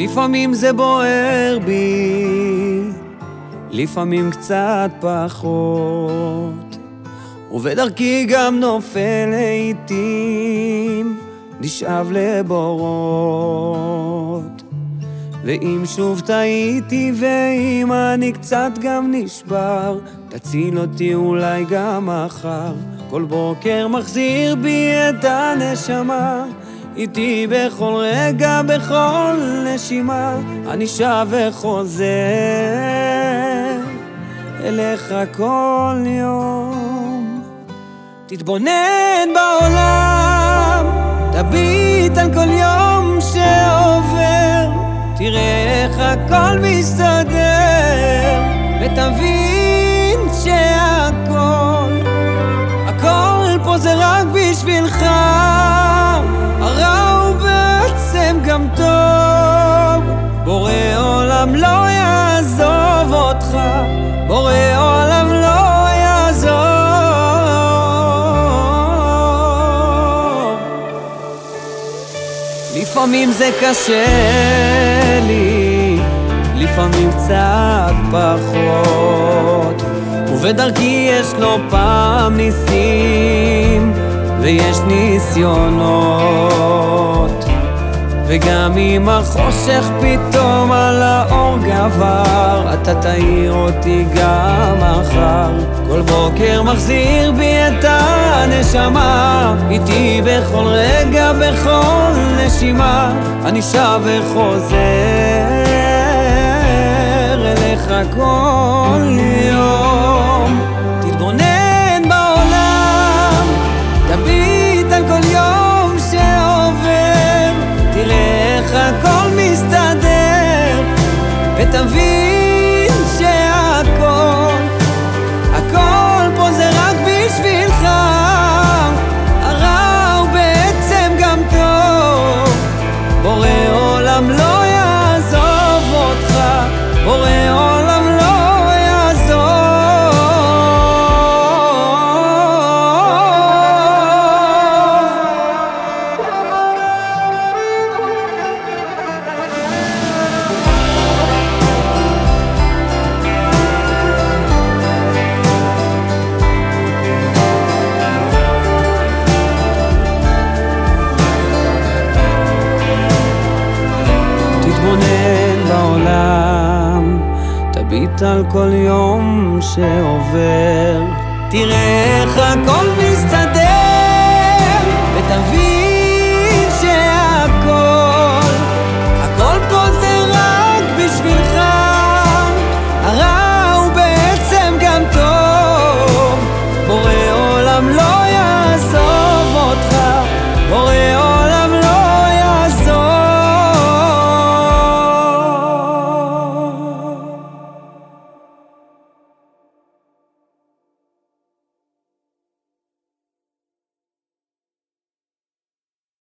לפעמים זה בוער בי, לפעמים קצת פחות. ובדרכי גם נופל לעיתים, נשאב לבורות. ואם שוב טעיתי ואם אני קצת גם נשבר, תציל אותי אולי גם מחר. כל בוקר מחזיר בי את הנשמה, איתי בכל רגע, בכל נשימה, אני שב וחוזר אליך כל יום. תתבונן בעולם, תביט על כל יום שעובר, תראה איך הכל מסתדר, ותבין שהכל, הכל פה זה רק בשבילך. עולם לא יעזוב אותך, בורא עולם לא יעזוב. לפעמים זה קשה לי, לפעמים קצת פחות, ובדרכי יש לא פעם ניסים. ויש ניסיונות וגם אם החושך פתאום על האור גבר אתה תאיר אותי גם מחר. כל בוקר מחזיר בי את הנשמה איתי בכל רגע, בכל נשימה. אני שב וחוזר אליך כל על כל יום שעובר, תראה איך הכל מסתדר